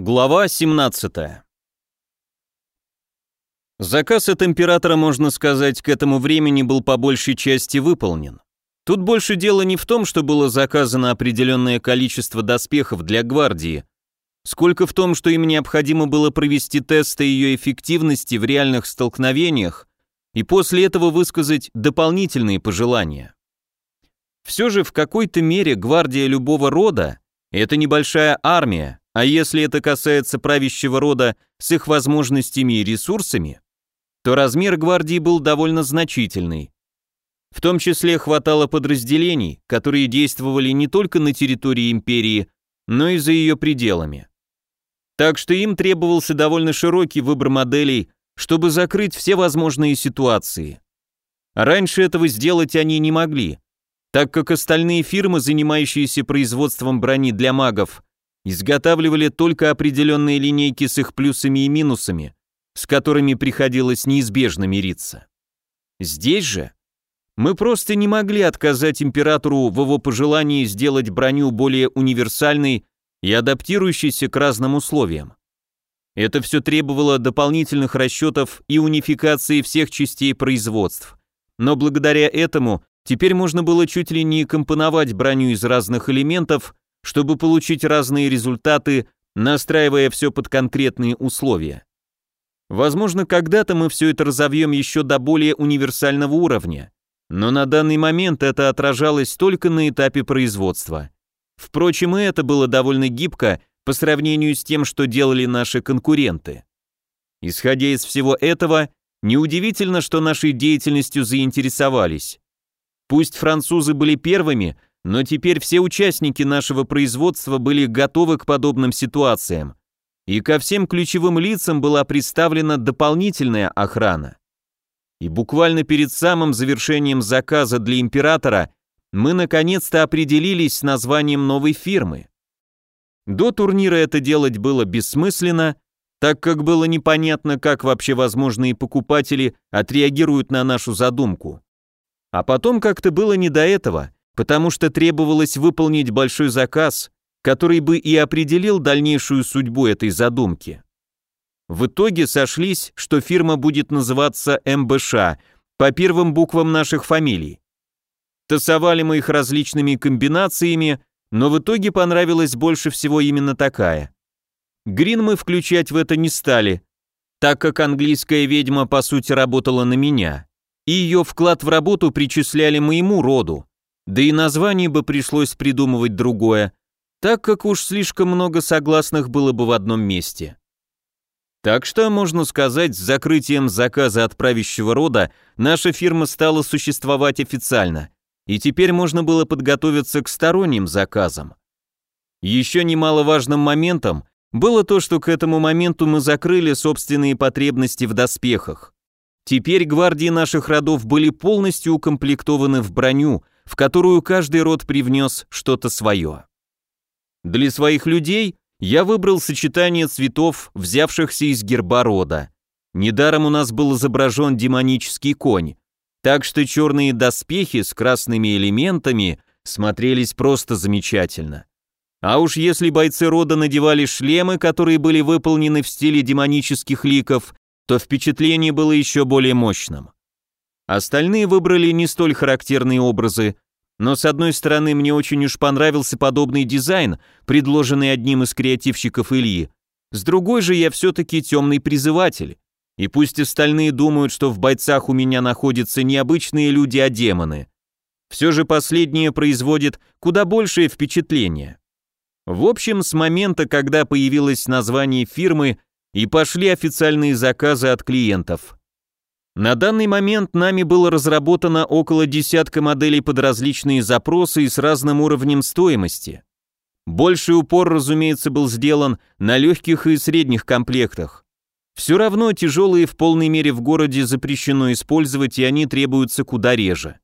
Глава 17. Заказ от императора, можно сказать, к этому времени был по большей части выполнен. Тут больше дело не в том, что было заказано определенное количество доспехов для гвардии, сколько в том, что им необходимо было провести тесты ее эффективности в реальных столкновениях и после этого высказать дополнительные пожелания. Все же в какой-то мере гвардия любого рода – это небольшая армия, а если это касается правящего рода с их возможностями и ресурсами, то размер гвардии был довольно значительный. В том числе хватало подразделений, которые действовали не только на территории империи, но и за ее пределами. Так что им требовался довольно широкий выбор моделей, чтобы закрыть все возможные ситуации. Раньше этого сделать они не могли, так как остальные фирмы, занимающиеся производством брони для магов, изготавливали только определенные линейки с их плюсами и минусами, с которыми приходилось неизбежно мириться. Здесь же мы просто не могли отказать императору в его пожелании сделать броню более универсальной и адаптирующейся к разным условиям. Это все требовало дополнительных расчетов и унификации всех частей производств. Но благодаря этому теперь можно было чуть ли не компоновать броню из разных элементов чтобы получить разные результаты, настраивая все под конкретные условия. Возможно, когда-то мы все это разовьем еще до более универсального уровня, но на данный момент это отражалось только на этапе производства. Впрочем, и это было довольно гибко по сравнению с тем, что делали наши конкуренты. Исходя из всего этого, неудивительно, что нашей деятельностью заинтересовались. Пусть французы были первыми, но теперь все участники нашего производства были готовы к подобным ситуациям, и ко всем ключевым лицам была представлена дополнительная охрана. И буквально перед самым завершением заказа для императора мы наконец-то определились с названием новой фирмы. До турнира это делать было бессмысленно, так как было непонятно, как вообще возможные покупатели отреагируют на нашу задумку. А потом как-то было не до этого – потому что требовалось выполнить большой заказ, который бы и определил дальнейшую судьбу этой задумки. В итоге сошлись, что фирма будет называться МБШ по первым буквам наших фамилий. Тасовали мы их различными комбинациями, но в итоге понравилась больше всего именно такая. Грин мы включать в это не стали, так как английская ведьма по сути работала на меня, и ее вклад в работу причисляли моему роду, да и название бы пришлось придумывать другое, так как уж слишком много согласных было бы в одном месте. Так что, можно сказать, с закрытием заказа от правящего рода наша фирма стала существовать официально, и теперь можно было подготовиться к сторонним заказам. Еще немаловажным моментом было то, что к этому моменту мы закрыли собственные потребности в доспехах. Теперь гвардии наших родов были полностью укомплектованы в броню, в которую каждый род привнес что-то свое. Для своих людей я выбрал сочетание цветов, взявшихся из герба рода. Недаром у нас был изображен демонический конь, так что черные доспехи с красными элементами смотрелись просто замечательно. А уж если бойцы рода надевали шлемы, которые были выполнены в стиле демонических ликов, то впечатление было еще более мощным. Остальные выбрали не столь характерные образы, но с одной стороны мне очень уж понравился подобный дизайн, предложенный одним из креативщиков Ильи, с другой же я все-таки темный призыватель. И пусть остальные думают, что в бойцах у меня находятся не обычные люди, а демоны. Все же последнее производит куда большее впечатление. В общем, с момента, когда появилось название фирмы и пошли официальные заказы от клиентов – на данный момент нами было разработано около десятка моделей под различные запросы и с разным уровнем стоимости. Больший упор, разумеется, был сделан на легких и средних комплектах. Все равно тяжелые в полной мере в городе запрещено использовать, и они требуются куда реже.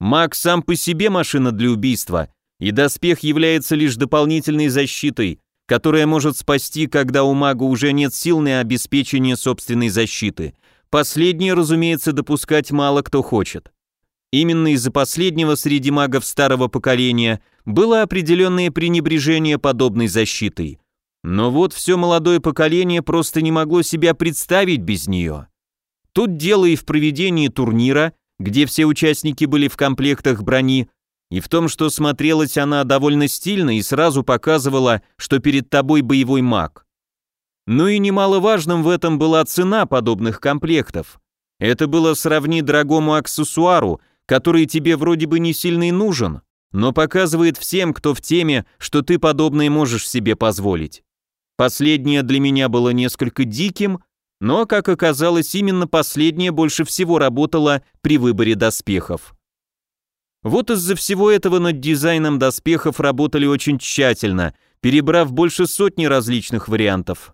Маг сам по себе машина для убийства, и доспех является лишь дополнительной защитой, которая может спасти, когда у мага уже нет сил на обеспечение собственной защиты – Последнее, разумеется, допускать мало кто хочет. Именно из-за последнего среди магов старого поколения было определенное пренебрежение подобной защитой. Но вот все молодое поколение просто не могло себя представить без нее. Тут дело и в проведении турнира, где все участники были в комплектах брони, и в том, что смотрелась она довольно стильно и сразу показывала, что перед тобой боевой маг. Ну и немаловажным в этом была цена подобных комплектов. Это было сравни дорогому аксессуару, который тебе вроде бы не сильно и нужен, но показывает всем, кто в теме, что ты подобное можешь себе позволить. Последнее для меня было несколько диким, но, как оказалось, именно последнее больше всего работало при выборе доспехов. Вот из-за всего этого над дизайном доспехов работали очень тщательно, перебрав больше сотни различных вариантов.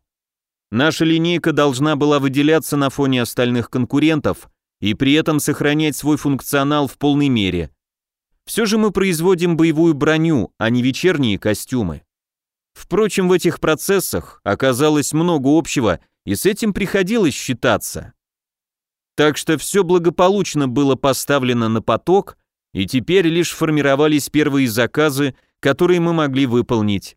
Наша линейка должна была выделяться на фоне остальных конкурентов и при этом сохранять свой функционал в полной мере. Все же мы производим боевую броню, а не вечерние костюмы. Впрочем, в этих процессах оказалось много общего, и с этим приходилось считаться. Так что все благополучно было поставлено на поток, и теперь лишь формировались первые заказы, которые мы могли выполнить.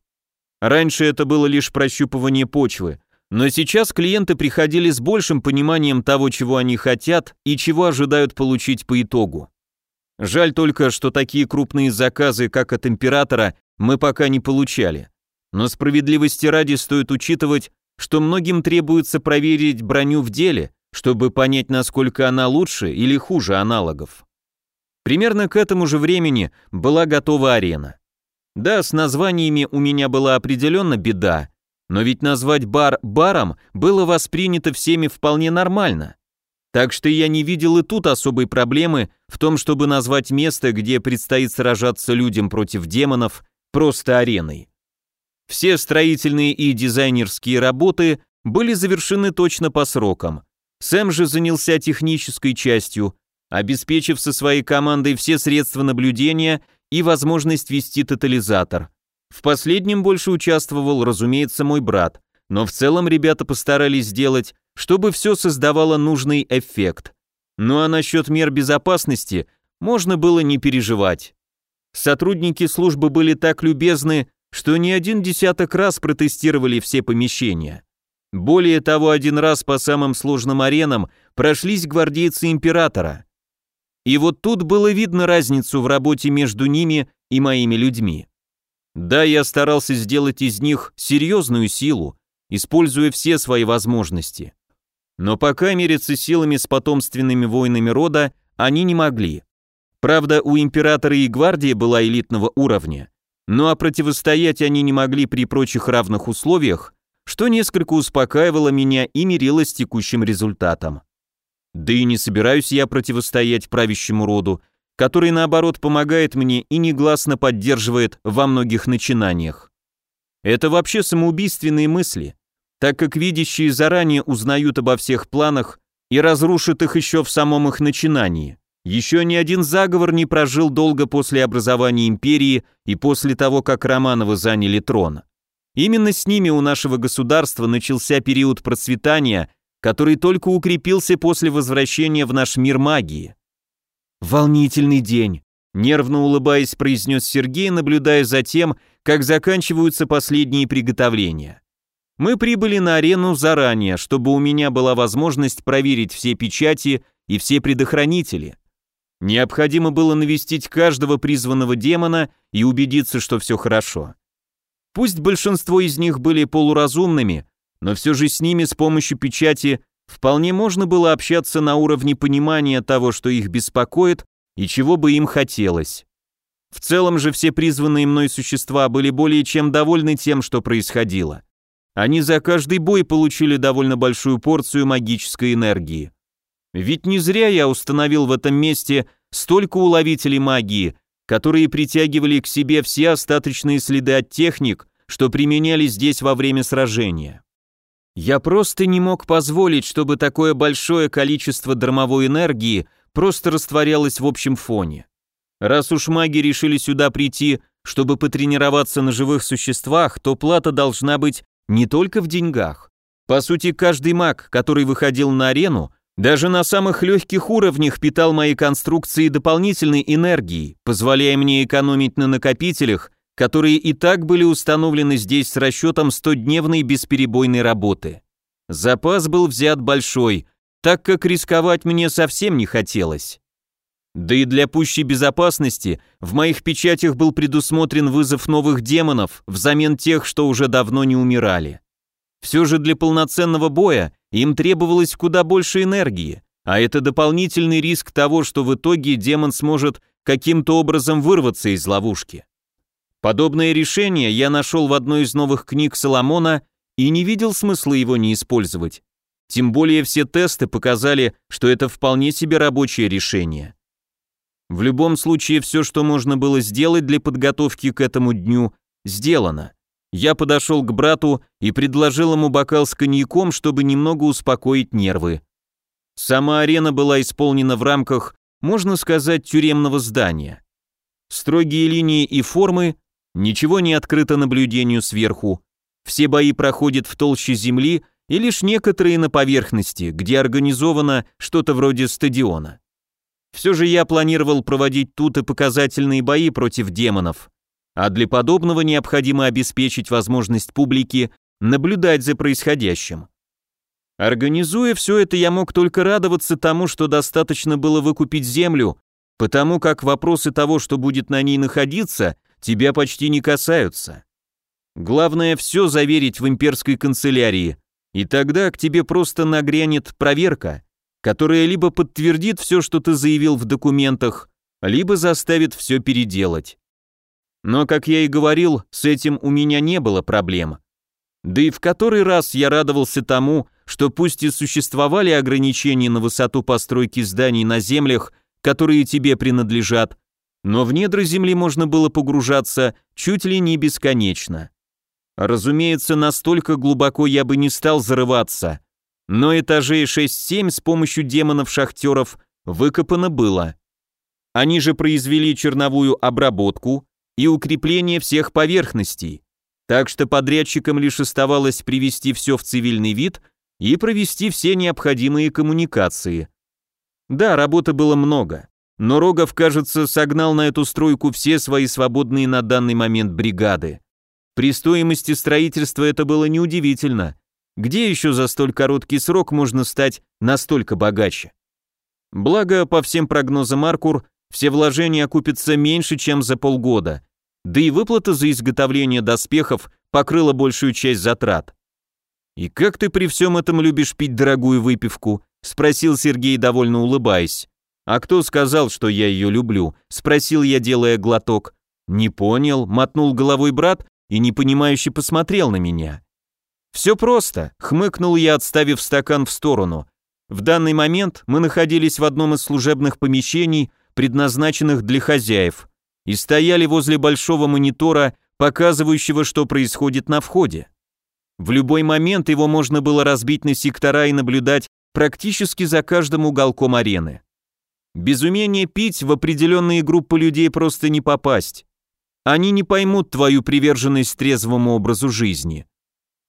Раньше это было лишь прощупывание почвы, но сейчас клиенты приходили с большим пониманием того, чего они хотят и чего ожидают получить по итогу. Жаль только, что такие крупные заказы, как от императора, мы пока не получали. Но справедливости ради стоит учитывать, что многим требуется проверить броню в деле, чтобы понять, насколько она лучше или хуже аналогов. Примерно к этому же времени была готова арена. Да, с названиями у меня была определенно беда, но ведь назвать бар баром было воспринято всеми вполне нормально. Так что я не видел и тут особой проблемы в том, чтобы назвать место, где предстоит сражаться людям против демонов, просто ареной. Все строительные и дизайнерские работы были завершены точно по срокам. Сэм же занялся технической частью, обеспечив со своей командой все средства наблюдения и возможность вести тотализатор. В последнем больше участвовал, разумеется, мой брат, но в целом ребята постарались сделать, чтобы все создавало нужный эффект. Ну а насчет мер безопасности можно было не переживать. Сотрудники службы были так любезны, что не один десяток раз протестировали все помещения. Более того, один раз по самым сложным аренам прошлись гвардейцы императора. И вот тут было видно разницу в работе между ними и моими людьми. Да, я старался сделать из них серьезную силу, используя все свои возможности. Но пока мериться силами с потомственными воинами рода они не могли. Правда, у императора и гвардии была элитного уровня, ну а противостоять они не могли при прочих равных условиях, что несколько успокаивало меня и мирило с текущим результатом. Да и не собираюсь я противостоять правящему роду, который, наоборот, помогает мне и негласно поддерживает во многих начинаниях. Это вообще самоубийственные мысли, так как видящие заранее узнают обо всех планах и разрушат их еще в самом их начинании. Еще ни один заговор не прожил долго после образования империи и после того, как Романовы заняли трон. Именно с ними у нашего государства начался период процветания, который только укрепился после возвращения в наш мир магии. «Волнительный день», — нервно улыбаясь, произнес Сергей, наблюдая за тем, как заканчиваются последние приготовления. Мы прибыли на арену заранее, чтобы у меня была возможность проверить все печати и все предохранители. Необходимо было навестить каждого призванного демона и убедиться, что все хорошо. Пусть большинство из них были полуразумными, но все же с ними с помощью печати Вполне можно было общаться на уровне понимания того, что их беспокоит и чего бы им хотелось. В целом же все призванные мной существа были более чем довольны тем, что происходило. Они за каждый бой получили довольно большую порцию магической энергии. Ведь не зря я установил в этом месте столько уловителей магии, которые притягивали к себе все остаточные следы от техник, что применяли здесь во время сражения. Я просто не мог позволить, чтобы такое большое количество дармовой энергии просто растворялось в общем фоне. Раз уж маги решили сюда прийти, чтобы потренироваться на живых существах, то плата должна быть не только в деньгах. По сути, каждый маг, который выходил на арену, даже на самых легких уровнях питал мои конструкции дополнительной энергией, позволяя мне экономить на накопителях которые и так были установлены здесь с расчетом 100-дневной бесперебойной работы. Запас был взят большой, так как рисковать мне совсем не хотелось. Да и для пущей безопасности в моих печатях был предусмотрен вызов новых демонов взамен тех, что уже давно не умирали. Все же для полноценного боя им требовалось куда больше энергии, а это дополнительный риск того, что в итоге демон сможет каким-то образом вырваться из ловушки. Подобное решение я нашел в одной из новых книг Соломона и не видел смысла его не использовать. Тем более все тесты показали, что это вполне себе рабочее решение. В любом случае, все, что можно было сделать для подготовки к этому дню, сделано. Я подошел к брату и предложил ему бокал с коньяком, чтобы немного успокоить нервы. Сама арена была исполнена в рамках, можно сказать, тюремного здания. Строгие линии и формы, ничего не открыто наблюдению сверху. Все бои проходят в толще земли и лишь некоторые на поверхности, где организовано что-то вроде стадиона. Все же я планировал проводить тут и показательные бои против демонов, а для подобного необходимо обеспечить возможность публики наблюдать за происходящим. Организуя все это, я мог только радоваться тому, что достаточно было выкупить землю, потому как вопросы того, что будет на ней находиться, тебя почти не касаются. Главное все заверить в имперской канцелярии, и тогда к тебе просто нагрянет проверка, которая либо подтвердит все, что ты заявил в документах, либо заставит все переделать. Но, как я и говорил, с этим у меня не было проблем. Да и в который раз я радовался тому, что пусть и существовали ограничения на высоту постройки зданий на землях, которые тебе принадлежат, но в недра земли можно было погружаться чуть ли не бесконечно. Разумеется, настолько глубоко я бы не стал зарываться, но этажей 6-7 с помощью демонов-шахтеров выкопано было. Они же произвели черновую обработку и укрепление всех поверхностей, так что подрядчикам лишь оставалось привести все в цивильный вид и провести все необходимые коммуникации. Да, работы было много, но Рогов, кажется, согнал на эту стройку все свои свободные на данный момент бригады. При стоимости строительства это было неудивительно – где еще за столь короткий срок можно стать настолько богаче? Благо, по всем прогнозам Аркур, все вложения окупятся меньше, чем за полгода, да и выплата за изготовление доспехов покрыла большую часть затрат. «И как ты при всем этом любишь пить дорогую выпивку?» — спросил Сергей, довольно улыбаясь. «А кто сказал, что я ее люблю?» — спросил я, делая глоток. «Не понял», — мотнул головой брат и непонимающе посмотрел на меня. «Все просто», — хмыкнул я, отставив стакан в сторону. В данный момент мы находились в одном из служебных помещений, предназначенных для хозяев, и стояли возле большого монитора, показывающего, что происходит на входе. В любой момент его можно было разбить на сектора и наблюдать практически за каждым уголком арены. Без умения пить в определенные группы людей просто не попасть. Они не поймут твою приверженность трезвому образу жизни.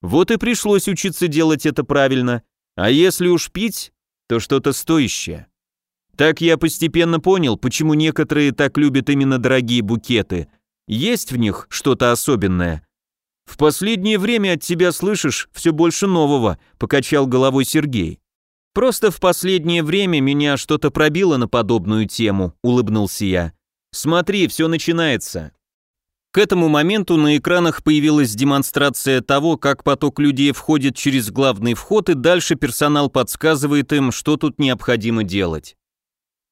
Вот и пришлось учиться делать это правильно, а если уж пить, то что-то стоящее. Так я постепенно понял, почему некоторые так любят именно дорогие букеты. Есть в них что-то особенное. В последнее время от тебя слышишь все больше нового, покачал головой Сергей. Просто в последнее время меня что-то пробило на подобную тему, улыбнулся я. Смотри, все начинается. К этому моменту на экранах появилась демонстрация того, как поток людей входит через главный вход, и дальше персонал подсказывает им, что тут необходимо делать.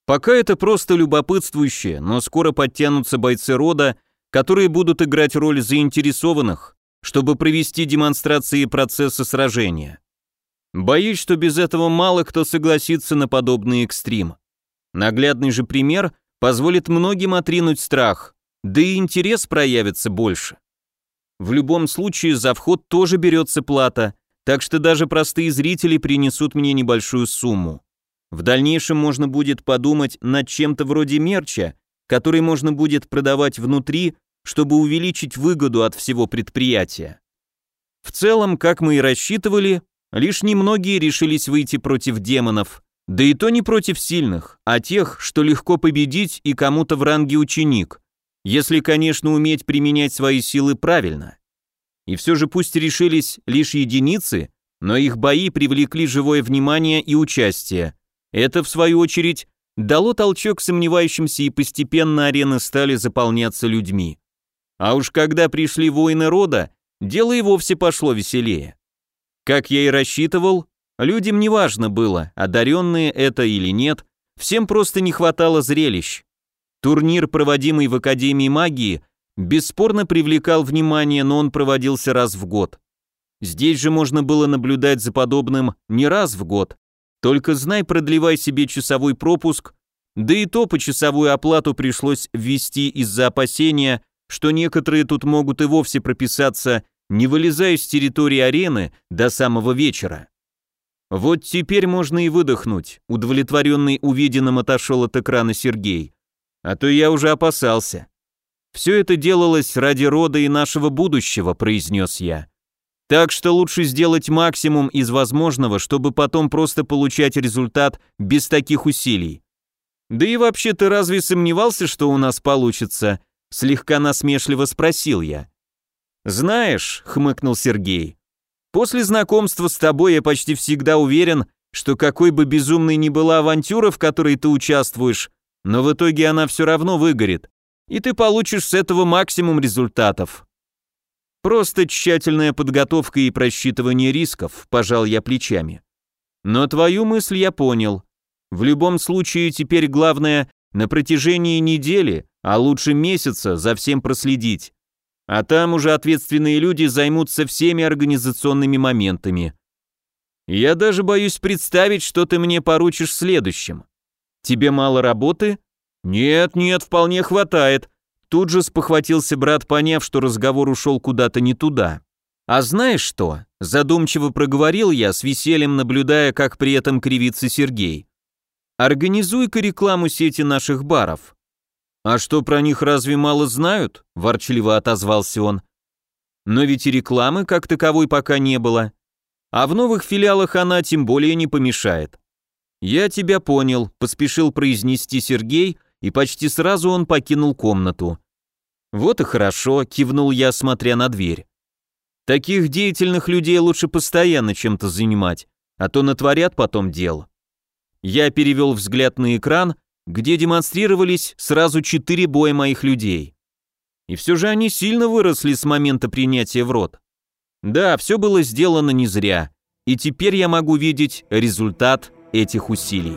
Пока это просто любопытствующее, но скоро подтянутся бойцы рода, которые будут играть роль заинтересованных, чтобы провести демонстрации процесса сражения. Боюсь, что без этого мало кто согласится на подобный экстрим. Наглядный же пример позволит многим отринуть страх, да и интерес проявится больше. В любом случае за вход тоже берется плата, так что даже простые зрители принесут мне небольшую сумму. В дальнейшем можно будет подумать над чем-то вроде мерча, который можно будет продавать внутри, чтобы увеличить выгоду от всего предприятия. В целом, как мы и рассчитывали, лишь немногие решились выйти против демонов, да и то не против сильных, а тех, что легко победить и кому-то в ранге ученик, Если, конечно, уметь применять свои силы правильно. И все же пусть решились лишь единицы, но их бои привлекли живое внимание и участие. Это, в свою очередь, дало толчок сомневающимся и постепенно арены стали заполняться людьми. А уж когда пришли воины рода, дело и вовсе пошло веселее. Как я и рассчитывал, людям не важно было, одаренные это или нет, всем просто не хватало зрелищ. Турнир, проводимый в Академии магии, бесспорно привлекал внимание, но он проводился раз в год. Здесь же можно было наблюдать за подобным не раз в год, только знай, продлевай себе часовой пропуск, да и то по часовую оплату пришлось ввести из-за опасения, что некоторые тут могут и вовсе прописаться, не вылезая с территории арены до самого вечера. Вот теперь можно и выдохнуть, удовлетворенный увиденным отошел от экрана Сергей. А то я уже опасался. Все это делалось ради рода и нашего будущего, произнес я. Так что лучше сделать максимум из возможного, чтобы потом просто получать результат без таких усилий. Да и вообще ты разве сомневался, что у нас получится? Слегка насмешливо спросил я. Знаешь, хмыкнул Сергей, после знакомства с тобой я почти всегда уверен, что какой бы безумной ни была авантюра, в которой ты участвуешь, но в итоге она все равно выгорит, и ты получишь с этого максимум результатов. Просто тщательная подготовка и просчитывание рисков, пожал я плечами. Но твою мысль я понял. В любом случае теперь главное на протяжении недели, а лучше месяца за всем проследить. А там уже ответственные люди займутся всеми организационными моментами. Я даже боюсь представить, что ты мне поручишь следующим. Тебе мало работы? Нет, нет, вполне хватает. Тут же спохватился брат, поняв, что разговор ушел куда-то не туда. «А знаешь что?» – задумчиво проговорил я, с весельем наблюдая, как при этом кривится Сергей. «Организуй-ка рекламу сети наших баров». «А что, про них разве мало знают?» – ворчливо отозвался он. «Но ведь и рекламы как таковой пока не было. А в новых филиалах она тем более не помешает». «Я тебя понял», – поспешил произнести Сергей, и почти сразу он покинул комнату. «Вот и хорошо», — кивнул я, смотря на дверь. «Таких деятельных людей лучше постоянно чем-то занимать, а то натворят потом дел». Я перевел взгляд на экран, где демонстрировались сразу четыре боя моих людей. И все же они сильно выросли с момента принятия в рот. Да, все было сделано не зря, и теперь я могу видеть результат этих усилий.